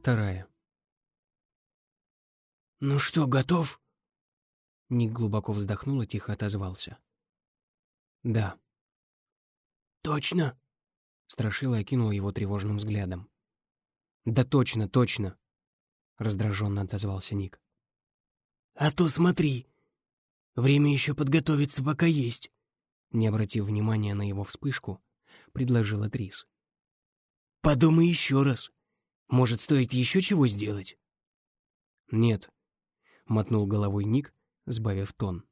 Вторая. «Ну что, готов?» Ник глубоко вздохнул и тихо отозвался. «Да». «Точно?» Страшила окинул его тревожным взглядом. «Да точно, точно!» Раздраженно отозвался Ник. «А то смотри, время еще подготовиться пока есть», не обратив внимания на его вспышку, предложила Трис. «Подумай еще раз. Может, стоит еще чего сделать?» «Нет», — мотнул головой Ник, сбавив тон.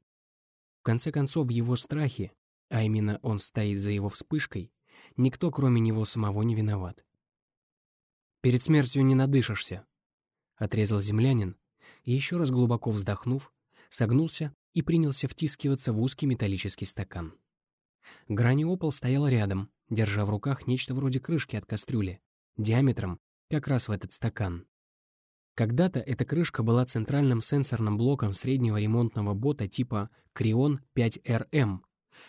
В конце концов, в его страхе, а именно он стоит за его вспышкой, никто, кроме него самого, не виноват. «Перед смертью не надышишься», — отрезал землянин, и еще раз глубоко вздохнув, согнулся и принялся втискиваться в узкий металлический стакан. Граниопол стоял рядом, держа в руках нечто вроде крышки от кастрюли, диаметром как раз в этот стакан. Когда-то эта крышка была центральным сенсорным блоком среднего ремонтного бота типа Крион 5RM,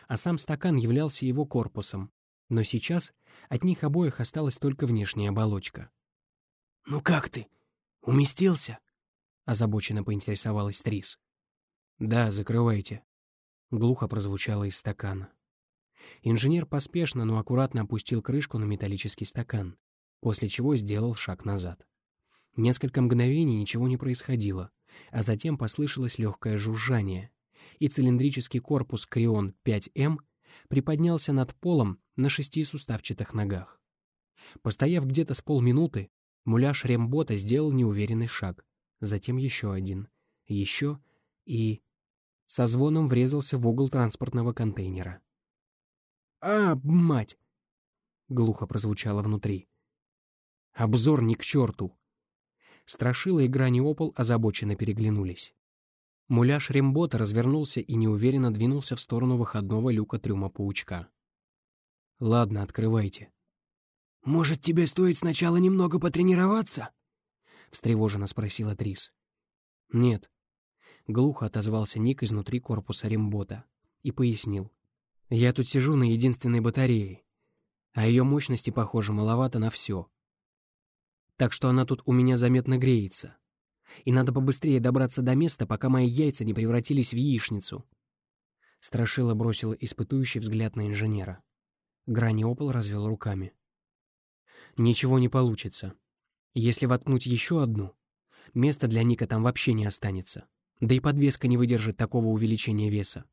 а сам стакан являлся его корпусом, но сейчас от них обоих осталась только внешняя оболочка. «Ну как ты? Уместился?» — озабоченно поинтересовалась Трис. «Да, закрывайте», — глухо прозвучало из стакана. Инженер поспешно, но аккуратно опустил крышку на металлический стакан, после чего сделал шаг назад. Несколько мгновений ничего не происходило, а затем послышалось легкое жужжание, и цилиндрический корпус Крион 5М приподнялся над полом на шести суставчатых ногах. Постояв где-то с полминуты, муляж рембота сделал неуверенный шаг, затем еще один, еще и... со звоном врезался в угол транспортного контейнера. «А, мать!» — глухо прозвучало внутри. «Обзор ни к черту!» Страшила и Граниопол озабоченно переглянулись. Муляж рембота развернулся и неуверенно двинулся в сторону выходного люка трюма паучка. «Ладно, открывайте». «Может, тебе стоит сначала немного потренироваться?» — встревоженно спросила Трис. «Нет». Глухо отозвался Ник изнутри корпуса рембота и пояснил. Я тут сижу на единственной батарее, а ее мощности, похоже, маловато на все. Так что она тут у меня заметно греется. И надо побыстрее добраться до места, пока мои яйца не превратились в яичницу. Страшила бросила испытующий взгляд на инженера. Граниопол развел руками. Ничего не получится. Если воткнуть еще одну, места для Ника там вообще не останется. Да и подвеска не выдержит такого увеличения веса.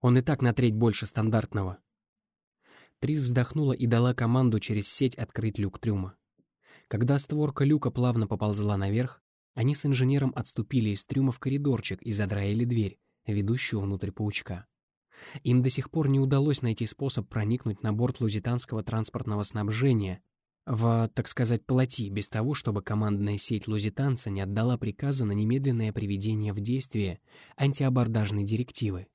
Он и так на треть больше стандартного. Трис вздохнула и дала команду через сеть открыть люк трюма. Когда створка люка плавно поползла наверх, они с инженером отступили из трюма в коридорчик и задраили дверь, ведущую внутрь паучка. Им до сих пор не удалось найти способ проникнуть на борт лузитанского транспортного снабжения в, так сказать, плоти, без того, чтобы командная сеть лузитанца не отдала приказа на немедленное приведение в действие антиабордажной директивы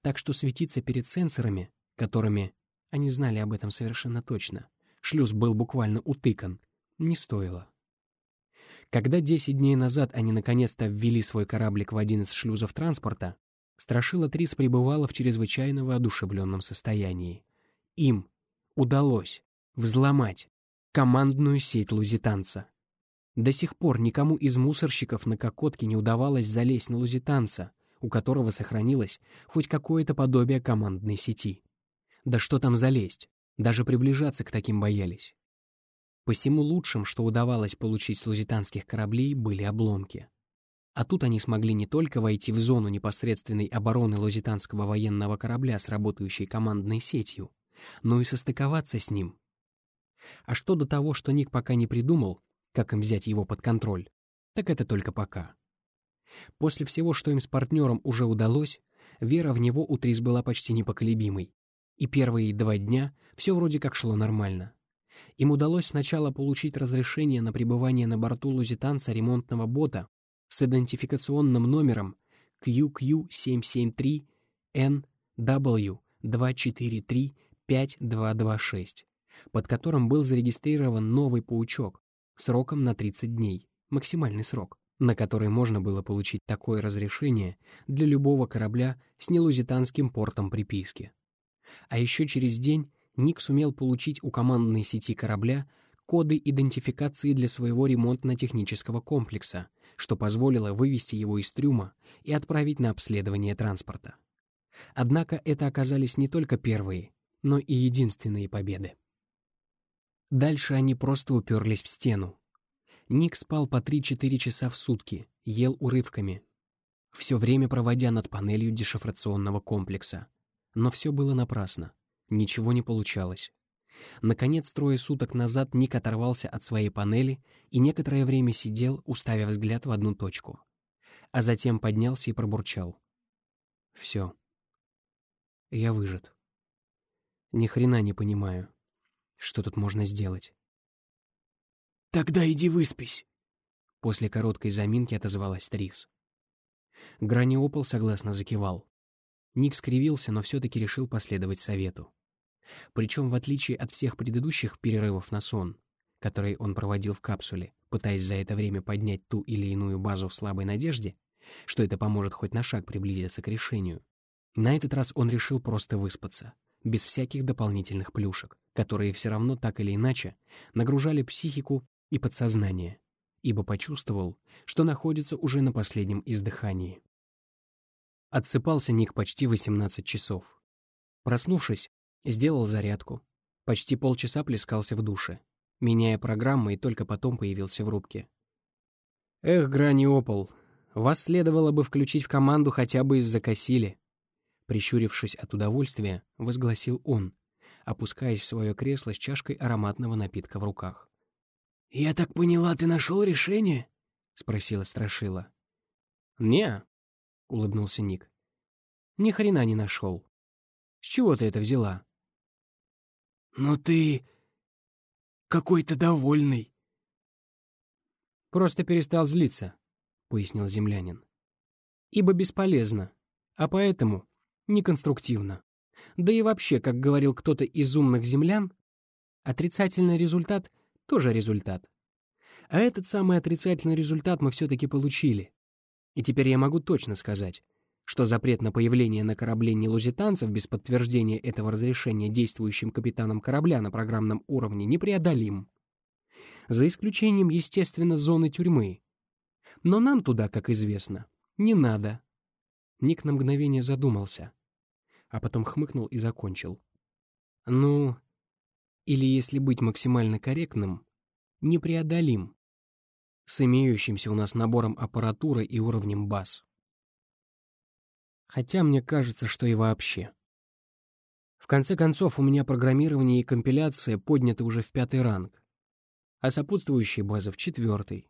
так что светиться перед сенсорами, которыми они знали об этом совершенно точно, шлюз был буквально утыкан, не стоило. Когда 10 дней назад они наконец-то ввели свой кораблик в один из шлюзов транспорта, Страшила Трис пребывала в чрезвычайно воодушевленном состоянии. Им удалось взломать командную сеть лузитанца. До сих пор никому из мусорщиков на Кокотке не удавалось залезть на лузитанца, у которого сохранилось хоть какое-то подобие командной сети. Да что там залезть, даже приближаться к таким боялись. Посему лучшим, что удавалось получить с лузитанских кораблей, были обломки. А тут они смогли не только войти в зону непосредственной обороны лузитанского военного корабля с работающей командной сетью, но и состыковаться с ним. А что до того, что Ник пока не придумал, как им взять его под контроль, так это только пока. После всего, что им с партнером уже удалось, вера в него у Трис была почти непоколебимой. И первые два дня все вроде как шло нормально. Им удалось сначала получить разрешение на пребывание на борту лузитанца ремонтного бота с идентификационным номером QQ773NW2435226, под которым был зарегистрирован новый паучок сроком на 30 дней, максимальный срок на который можно было получить такое разрешение для любого корабля с нелузитанским портом приписки. А еще через день Ник сумел получить у командной сети корабля коды идентификации для своего ремонтно-технического комплекса, что позволило вывести его из трюма и отправить на обследование транспорта. Однако это оказались не только первые, но и единственные победы. Дальше они просто уперлись в стену. Ник спал по 3-4 часа в сутки, ел урывками, все время проводя над панелью дешифрационного комплекса. Но все было напрасно. Ничего не получалось. Наконец, трое суток назад Ник оторвался от своей панели и некоторое время сидел, уставив взгляд в одну точку. А затем поднялся и пробурчал. «Все. Я выжат. Ни хрена не понимаю, что тут можно сделать». «Тогда иди выспись», — после короткой заминки отозвалась Трис. Граниопол согласно закивал. Ник скривился, но все-таки решил последовать совету. Причем, в отличие от всех предыдущих перерывов на сон, которые он проводил в капсуле, пытаясь за это время поднять ту или иную базу в слабой надежде, что это поможет хоть на шаг приблизиться к решению, на этот раз он решил просто выспаться, без всяких дополнительных плюшек, которые все равно так или иначе нагружали психику и подсознание, ибо почувствовал, что находится уже на последнем издыхании. Отсыпался Ник почти 18 часов. Проснувшись, Сделал зарядку. Почти полчаса плескался в душе, меняя программы и только потом появился в рубке. «Эх, Граниопол, вас следовало бы включить в команду хотя бы из-за косили», прищурившись от удовольствия, возгласил он, опускаясь в свое кресло с чашкой ароматного напитка в руках. «Я так поняла, ты нашел решение?» — спросила Страшила. «Не», — улыбнулся Ник. «Ни хрена не нашел. С чего ты это взяла?» «Но ты какой-то довольный». «Просто перестал злиться», — пояснил землянин. «Ибо бесполезно, а поэтому неконструктивно. Да и вообще, как говорил кто-то из умных землян, отрицательный результат — тоже результат. А этот самый отрицательный результат мы все-таки получили. И теперь я могу точно сказать, что запрет на появление на корабле нелузитанцев без подтверждения этого разрешения действующим капитаном корабля на программном уровне непреодолим. За исключением, естественно, зоны тюрьмы. Но нам туда, как известно, не надо. Ник на мгновение задумался, а потом хмыкнул и закончил. Ну, или если быть максимально корректным, непреодолим. С имеющимся у нас набором аппаратуры и уровнем баз. Хотя мне кажется, что и вообще. В конце концов, у меня программирование и компиляция подняты уже в пятый ранг, а сопутствующие базы в четвертый.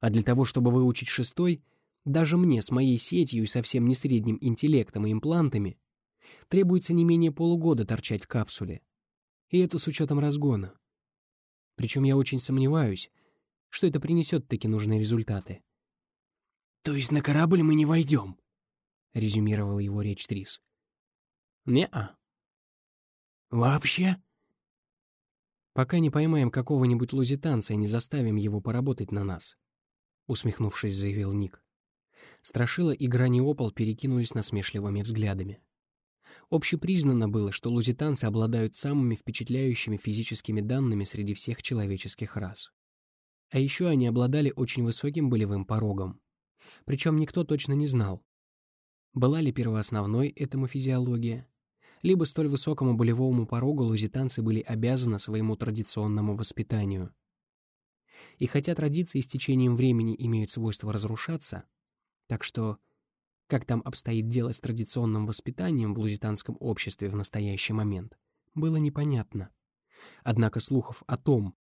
А для того, чтобы выучить шестой, даже мне с моей сетью и совсем не средним интеллектом и имплантами требуется не менее полугода торчать в капсуле. И это с учетом разгона. Причем я очень сомневаюсь, что это принесет таки нужные результаты. «То есть на корабль мы не войдем?» — резюмировал его речь Трис. «Не-а». «Вообще?» «Пока не поймаем какого-нибудь лузитанца и не заставим его поработать на нас», — усмехнувшись, заявил Ник. Страшила и Граниопол перекинулись насмешливыми взглядами. Общепризнано было, что лузитанцы обладают самыми впечатляющими физическими данными среди всех человеческих рас. А еще они обладали очень высоким болевым порогом. Причем никто точно не знал, была ли первоосновной этому физиология? Либо столь высокому болевому порогу лузитанцы были обязаны своему традиционному воспитанию. И хотя традиции с течением времени имеют свойство разрушаться, так что как там обстоит дело с традиционным воспитанием в лузитанском обществе в настоящий момент, было непонятно. Однако слухов о том,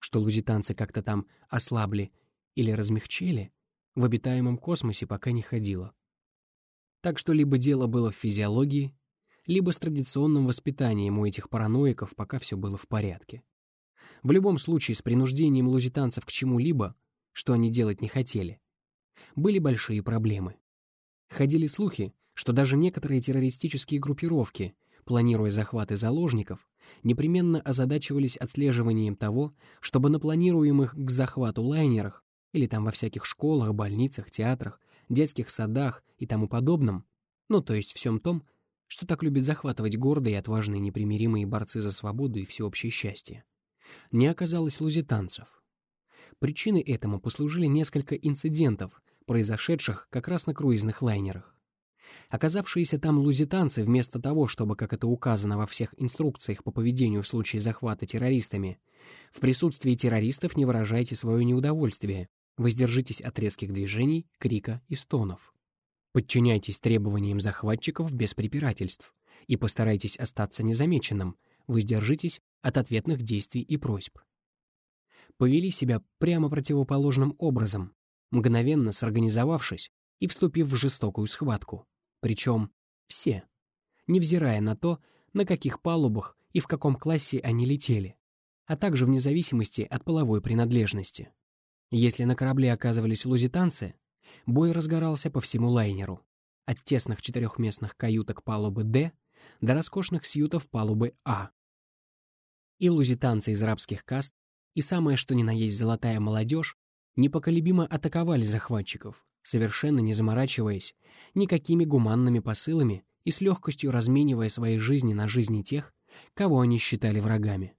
что лузитанцы как-то там ослабли или размягчели, в обитаемом космосе пока не ходило. Так что либо дело было в физиологии, либо с традиционным воспитанием у этих параноиков пока все было в порядке. В любом случае, с принуждением лузитанцев к чему-либо, что они делать не хотели, были большие проблемы. Ходили слухи, что даже некоторые террористические группировки, планируя захваты заложников, непременно озадачивались отслеживанием того, чтобы на планируемых к захвату лайнерах или там во всяких школах, больницах, театрах детских садах и тому подобном, ну, то есть всем том, что так любят захватывать гордые и отважные непримиримые борцы за свободу и всеобщее счастье. не оказалось лузитанцев. Причиной этому послужили несколько инцидентов, произошедших как раз на круизных лайнерах. Оказавшиеся там лузитанцы, вместо того, чтобы, как это указано во всех инструкциях по поведению в случае захвата террористами, в присутствии террористов не выражайте свое неудовольствие, воздержитесь от резких движений, крика и стонов. Подчиняйтесь требованиям захватчиков без препирательств и постарайтесь остаться незамеченным, воздержитесь от ответных действий и просьб. Повели себя прямо противоположным образом, мгновенно сорганизовавшись и вступив в жестокую схватку. Причем все, невзирая на то, на каких палубах и в каком классе они летели, а также вне зависимости от половой принадлежности. Если на корабле оказывались лузитанцы, бой разгорался по всему лайнеру, от тесных четырехместных каюток палубы «Д» до роскошных сьютов палубы «А». И лузитанцы из рабских каст, и самое что ни на есть золотая молодежь непоколебимо атаковали захватчиков, совершенно не заморачиваясь никакими гуманными посылами и с легкостью разменивая свои жизни на жизни тех, кого они считали врагами.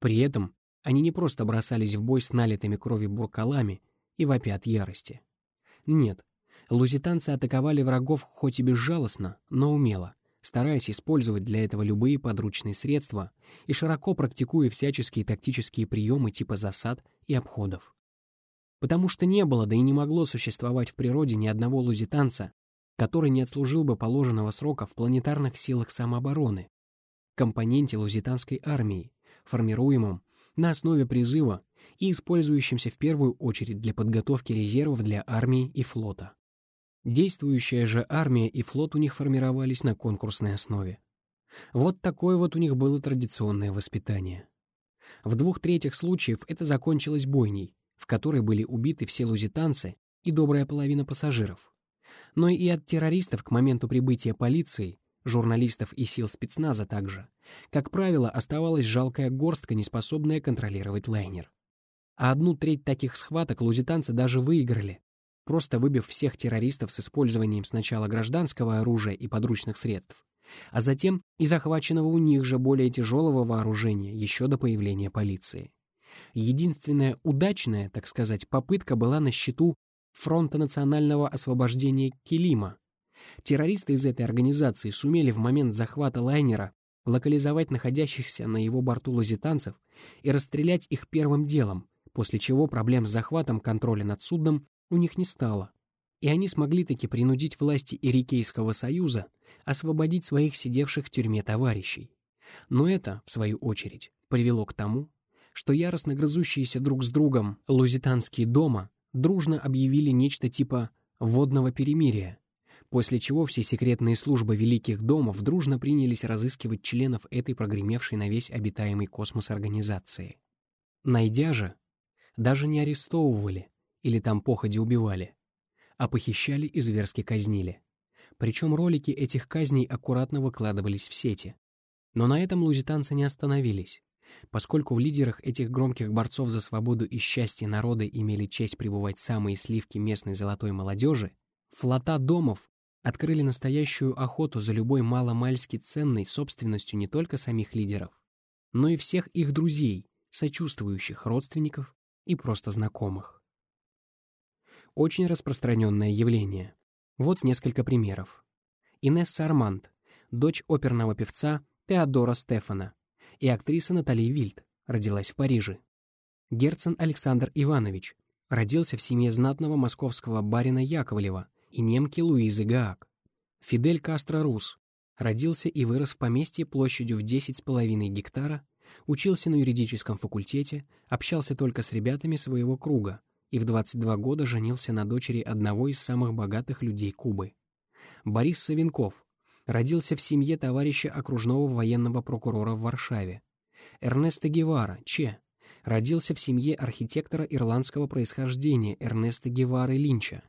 При этом они не просто бросались в бой с налитыми кровью буркалами и вопя от ярости. Нет, лузитанцы атаковали врагов хоть и безжалостно, но умело, стараясь использовать для этого любые подручные средства и широко практикуя всяческие тактические приемы типа засад и обходов потому что не было, да и не могло существовать в природе ни одного лузитанца, который не отслужил бы положенного срока в планетарных силах самообороны, компоненте лузитанской армии, формируемом на основе призыва и использующемся в первую очередь для подготовки резервов для армии и флота. Действующая же армия и флот у них формировались на конкурсной основе. Вот такое вот у них было традиционное воспитание. В двух третьих случаев это закончилось бойней, в которой были убиты все лузитанцы и добрая половина пассажиров. Но и от террористов к моменту прибытия полиции, журналистов и сил спецназа также, как правило, оставалась жалкая горстка, неспособная контролировать лайнер. А одну треть таких схваток лузитанцы даже выиграли, просто выбив всех террористов с использованием сначала гражданского оружия и подручных средств, а затем и захваченного у них же более тяжелого вооружения еще до появления полиции. Единственная удачная, так сказать, попытка была на счету Фронта национального освобождения Килима. Террористы из этой организации сумели в момент захвата лайнера локализовать находящихся на его борту лазитанцев и расстрелять их первым делом, после чего проблем с захватом контроля над судном у них не стало. И они смогли таки принудить власти Ирикейского союза освободить своих сидевших в тюрьме товарищей. Но это, в свою очередь, привело к тому, что яростно грызущиеся друг с другом лузитанские дома дружно объявили нечто типа «водного перемирия», после чего все секретные службы великих домов дружно принялись разыскивать членов этой прогремевшей на весь обитаемый космос организации. Найдя же, даже не арестовывали или там походе убивали, а похищали и зверски казнили. Причем ролики этих казней аккуратно выкладывались в сети. Но на этом лузитанцы не остановились. Поскольку в лидерах этих громких борцов за свободу и счастье народа имели честь пребывать самые сливки местной золотой молодежи, флота домов открыли настоящую охоту за любой маломальски ценной собственностью не только самих лидеров, но и всех их друзей, сочувствующих родственников и просто знакомых. Очень распространенное явление. Вот несколько примеров. Инесса Арманд, дочь оперного певца Теодора Стефана, и актриса Натали Вильд, родилась в Париже. Герцен Александр Иванович родился в семье знатного московского барина Яковлева и немки Луизы Гаак. Фидель Кастро Рус родился и вырос в поместье площадью в 10,5 гектара, учился на юридическом факультете, общался только с ребятами своего круга и в 22 года женился на дочери одного из самых богатых людей Кубы. Борис Савенков родился в семье товарища окружного военного прокурора в Варшаве. Эрнесто Гевара, Че, родился в семье архитектора ирландского происхождения Эрнеста Гевары Линча.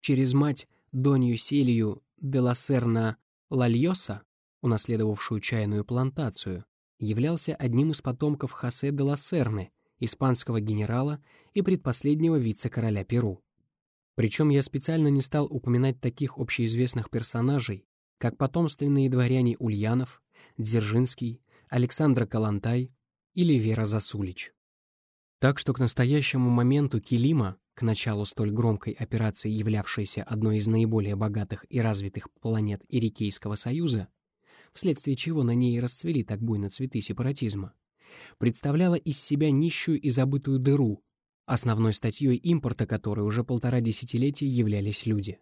Через мать Донью Селию де Лассерна Лальоса, унаследовавшую чайную плантацию, являлся одним из потомков Хосе де Лассерны, испанского генерала и предпоследнего вице-короля Перу. Причем я специально не стал упоминать таких общеизвестных персонажей, как потомственные дворяне Ульянов, Дзержинский, Александра Калантай или Вера Засулич. Так что к настоящему моменту Килима, к началу столь громкой операции, являвшейся одной из наиболее богатых и развитых планет Ирикейского союза, вследствие чего на ней расцвели так буйно цветы сепаратизма, представляла из себя нищую и забытую дыру, основной статьей импорта которой уже полтора десятилетия являлись люди.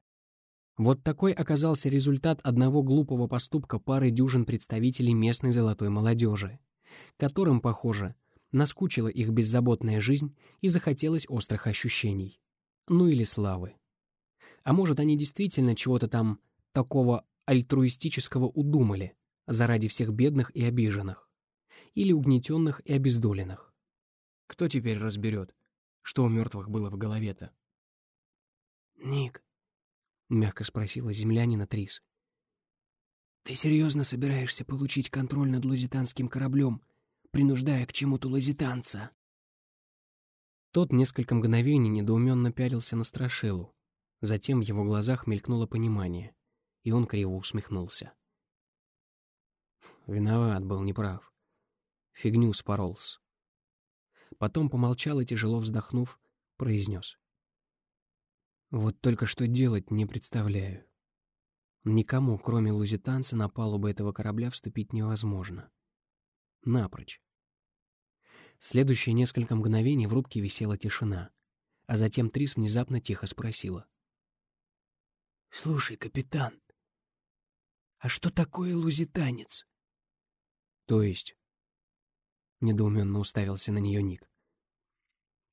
Вот такой оказался результат одного глупого поступка пары дюжин представителей местной золотой молодежи, которым, похоже, наскучила их беззаботная жизнь и захотелось острых ощущений. Ну или славы. А может, они действительно чего-то там такого альтруистического удумали заради всех бедных и обиженных, или угнетенных и обездоленных. Кто теперь разберет, что у мертвых было в голове-то? «Ник», — мягко спросила землянина Трис, — «ты серьезно собираешься получить контроль над лузитанским кораблем принуждая к чему-то лазитанца. Тот несколько мгновений недоуменно пялился на страшилу. Затем в его глазах мелькнуло понимание, и он криво усмехнулся. Виноват, был неправ. Фигню споролся. Потом помолчал и, тяжело вздохнув, произнес. Вот только что делать не представляю. Никому, кроме лузитанца, на палубу этого корабля вступить невозможно. Напрочь. Следующие несколько мгновений в рубке висела тишина, а затем Трис внезапно тихо спросила. «Слушай, капитан, а что такое лузитанец?» «То есть?» — недоуменно уставился на нее Ник.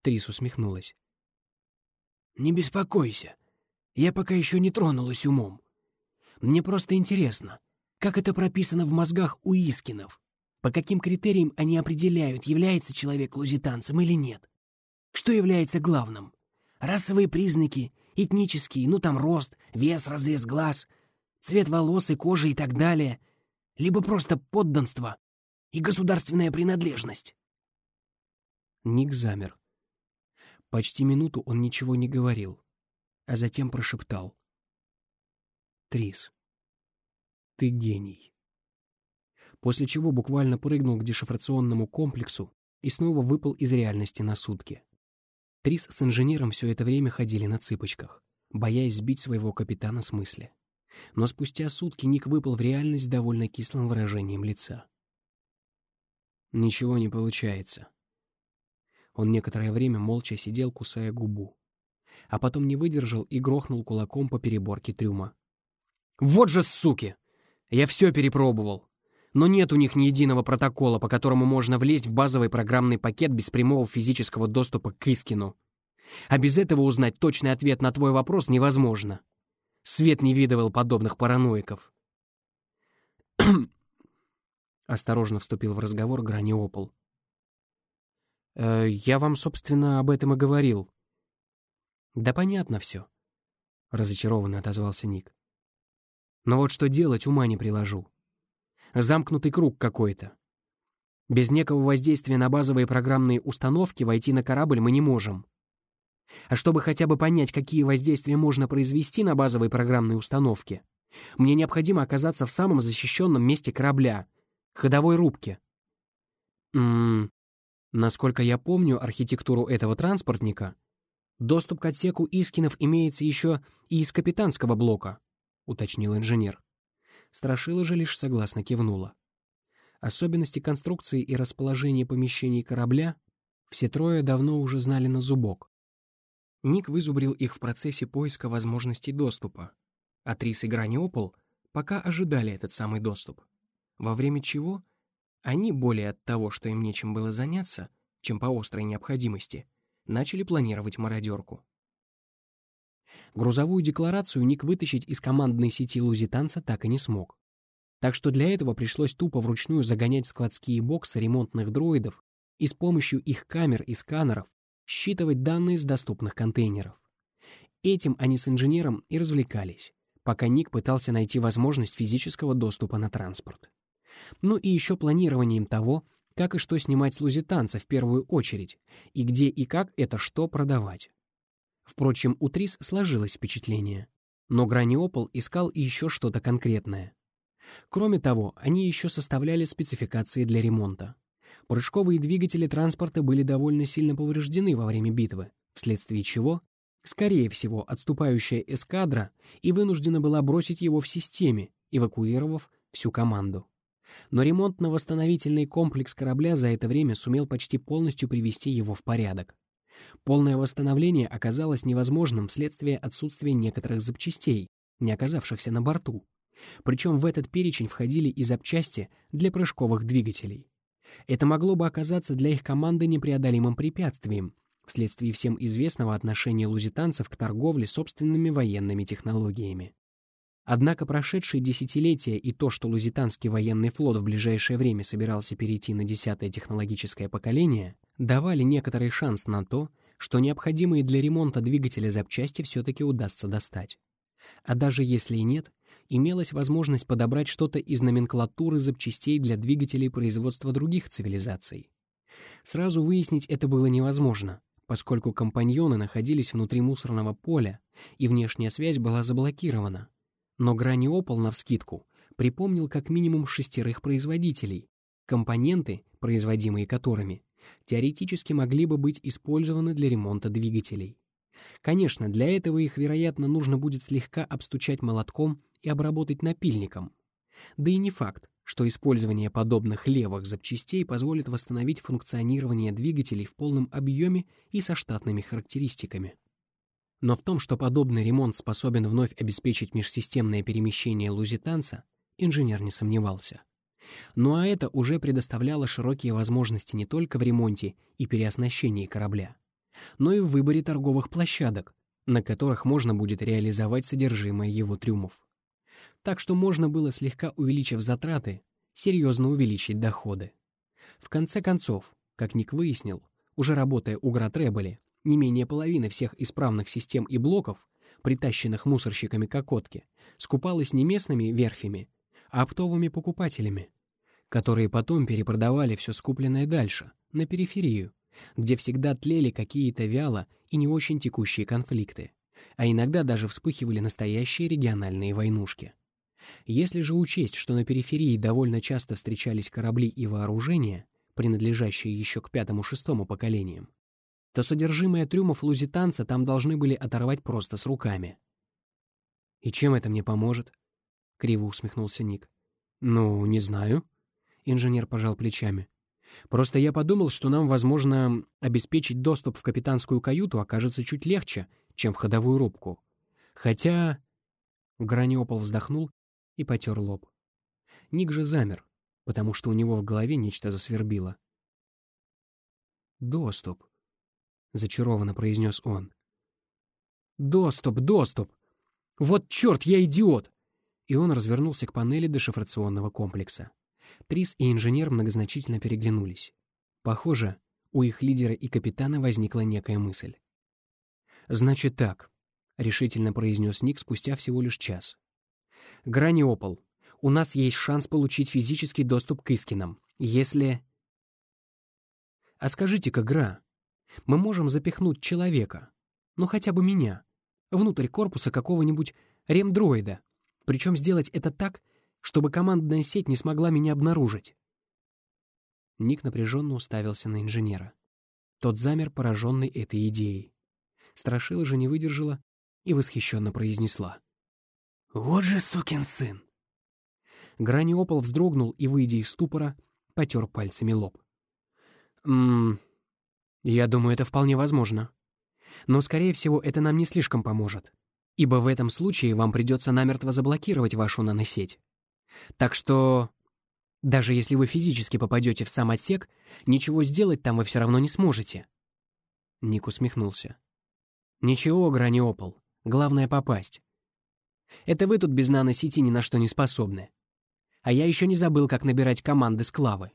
Трис усмехнулась. «Не беспокойся, я пока еще не тронулась умом. Мне просто интересно, как это прописано в мозгах у Искинов. По каким критериям они определяют, является человек лузитанцем или нет? Что является главным? Расовые признаки, этнические, ну там рост, вес, разрез глаз, цвет волос и кожи и так далее. Либо просто подданство и государственная принадлежность. Ник замер. Почти минуту он ничего не говорил, а затем прошептал. «Трис, ты гений» после чего буквально прыгнул к дешифрационному комплексу и снова выпал из реальности на сутки. Трис с инженером все это время ходили на цыпочках, боясь сбить своего капитана с мысли. Но спустя сутки Ник выпал в реальность довольно кислым выражением лица. Ничего не получается. Он некоторое время молча сидел, кусая губу. А потом не выдержал и грохнул кулаком по переборке трюма. «Вот же суки! Я все перепробовал! Но нет у них ни единого протокола, по которому можно влезть в базовый программный пакет без прямого физического доступа к Искину. А без этого узнать точный ответ на твой вопрос невозможно. Свет не видывал подобных параноиков. Осторожно вступил в разговор Граниопол. «Э, «Я вам, собственно, об этом и говорил». «Да понятно все», — разочарованно отозвался Ник. «Но вот что делать, ума не приложу замкнутый круг какой-то. Без некого воздействия на базовые программные установки войти на корабль мы не можем. А чтобы хотя бы понять, какие воздействия можно произвести на базовые программные установки, мне необходимо оказаться в самом защищенном месте корабля — ходовой рубке. Ммм, насколько я помню архитектуру этого транспортника, доступ к отсеку Искинов имеется еще и из капитанского блока, — уточнил инженер. Страшила же лишь согласно кивнула. Особенности конструкции и расположения помещений корабля все трое давно уже знали на зубок. Ник вызубрил их в процессе поиска возможностей доступа, а Трис и Граниопол пока ожидали этот самый доступ, во время чего они, более от того, что им нечем было заняться, чем по острой необходимости, начали планировать мародерку. Грузовую декларацию Ник вытащить из командной сети лузитанца так и не смог. Так что для этого пришлось тупо вручную загонять в складские боксы ремонтных дроидов и с помощью их камер и сканеров считывать данные с доступных контейнеров. Этим они с инженером и развлекались, пока Ник пытался найти возможность физического доступа на транспорт. Ну и еще планированием того, как и что снимать с лузитанца в первую очередь, и где и как это что продавать. Впрочем, у Трис сложилось впечатление. Но Граниопол искал еще что-то конкретное. Кроме того, они еще составляли спецификации для ремонта. Прыжковые двигатели транспорта были довольно сильно повреждены во время битвы, вследствие чего, скорее всего, отступающая эскадра и вынуждена была бросить его в системе, эвакуировав всю команду. Но ремонтно-восстановительный комплекс корабля за это время сумел почти полностью привести его в порядок. Полное восстановление оказалось невозможным вследствие отсутствия некоторых запчастей, не оказавшихся на борту. Причем в этот перечень входили и запчасти для прыжковых двигателей. Это могло бы оказаться для их команды непреодолимым препятствием, вследствие всем известного отношения лузитанцев к торговле собственными военными технологиями. Однако прошедшие десятилетия и то, что лузитанский военный флот в ближайшее время собирался перейти на десятое технологическое поколение, давали некоторый шанс на то, что необходимые для ремонта двигателя запчасти все-таки удастся достать. А даже если и нет, имелась возможность подобрать что-то из номенклатуры запчастей для двигателей производства других цивилизаций. Сразу выяснить это было невозможно, поскольку компаньоны находились внутри мусорного поля, и внешняя связь была заблокирована. Но Граниопол, навскидку, припомнил как минимум шестерых производителей, компоненты, производимые которыми, теоретически могли бы быть использованы для ремонта двигателей. Конечно, для этого их, вероятно, нужно будет слегка обстучать молотком и обработать напильником. Да и не факт, что использование подобных левых запчастей позволит восстановить функционирование двигателей в полном объеме и со штатными характеристиками. Но в том, что подобный ремонт способен вновь обеспечить межсистемное перемещение лузитанца, инженер не сомневался. Ну а это уже предоставляло широкие возможности не только в ремонте и переоснащении корабля, но и в выборе торговых площадок, на которых можно будет реализовать содержимое его трюмов. Так что можно было, слегка увеличив затраты, серьезно увеличить доходы. В конце концов, как Ник выяснил, уже работая у Гратреболи, не менее половины всех исправных систем и блоков, притащенных мусорщиками Кокотки, скупалась не местными верфями, а оптовыми покупателями, которые потом перепродавали все скупленное дальше, на периферию, где всегда тлели какие-то вяло и не очень текущие конфликты, а иногда даже вспыхивали настоящие региональные войнушки. Если же учесть, что на периферии довольно часто встречались корабли и вооружения, принадлежащие еще к пятому-шестому поколениям, то содержимое трюмов лузитанца там должны были оторвать просто с руками. «И чем это мне поможет?» — криво усмехнулся Ник. «Ну, не знаю», — инженер пожал плечами. «Просто я подумал, что нам, возможно, обеспечить доступ в капитанскую каюту окажется чуть легче, чем в ходовую рубку. Хотя...» Граниопол вздохнул и потер лоб. Ник же замер, потому что у него в голове нечто засвербило. «Доступ», — зачарованно произнес он. «Доступ, доступ! Вот черт, я идиот!» И он развернулся к панели дешифрационного комплекса. Трис и инженер многозначительно переглянулись. Похоже, у их лидера и капитана возникла некая мысль. «Значит так», — решительно произнес Ник спустя всего лишь час. Граниопол. У нас есть шанс получить физический доступ к Искинам, если... А скажите-ка, Гра, мы можем запихнуть человека, ну хотя бы меня, внутрь корпуса какого-нибудь ремдроида, причем сделать это так, чтобы командная сеть не смогла меня обнаружить. Ник напряженно уставился на инженера. Тот замер, пораженный этой идеей. Страшила же не выдержала и восхищенно произнесла. «Вот же сукин сын!» Граниопол вздрогнул и, выйдя из ступора, потер пальцами лоб. «Ммм, я думаю, это вполне возможно. Но, скорее всего, это нам не слишком поможет, ибо в этом случае вам придется намертво заблокировать вашу наносеть. Так что, даже если вы физически попадете в сам отсек, ничего сделать там вы все равно не сможете». Ник усмехнулся. «Ничего, Граниопол, главное попасть. Это вы тут без наносети ни на что не способны. А я еще не забыл, как набирать команды с клавы.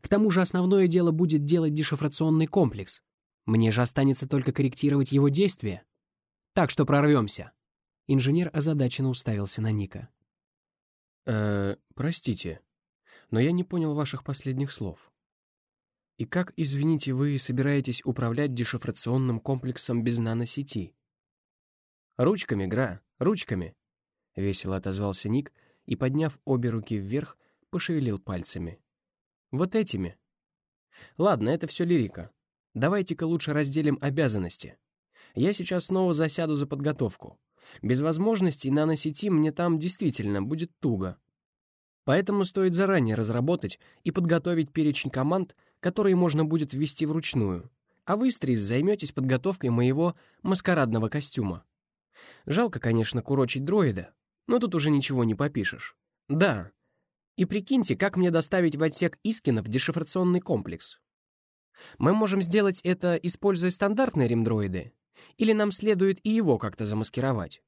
К тому же основное дело будет делать дешифрационный комплекс. Мне же останется только корректировать его действия. Так что прорвемся. Инженер озадаченно уставился на Ника. «Э, простите, но я не понял ваших последних слов. И как, извините, вы собираетесь управлять дешифрационным комплексом без наносети?» «Ручками, Гра, ручками», — весело отозвался Ник и, подняв обе руки вверх, пошевелил пальцами. «Вот этими?» «Ладно, это все лирика. Давайте-ка лучше разделим обязанности. Я сейчас снова засяду за подготовку. Без возможности наносети мне там действительно будет туго. Поэтому стоит заранее разработать и подготовить перечень команд, которые можно будет ввести вручную, а вы, Стрис, займетесь подготовкой моего маскарадного костюма. Жалко, конечно, курочить дроида, но тут уже ничего не попишешь. Да. И прикиньте, как мне доставить в отсек Искинов дешифрационный комплекс. Мы можем сделать это, используя стандартные ремдроиды, или нам следует и его как-то замаскировать?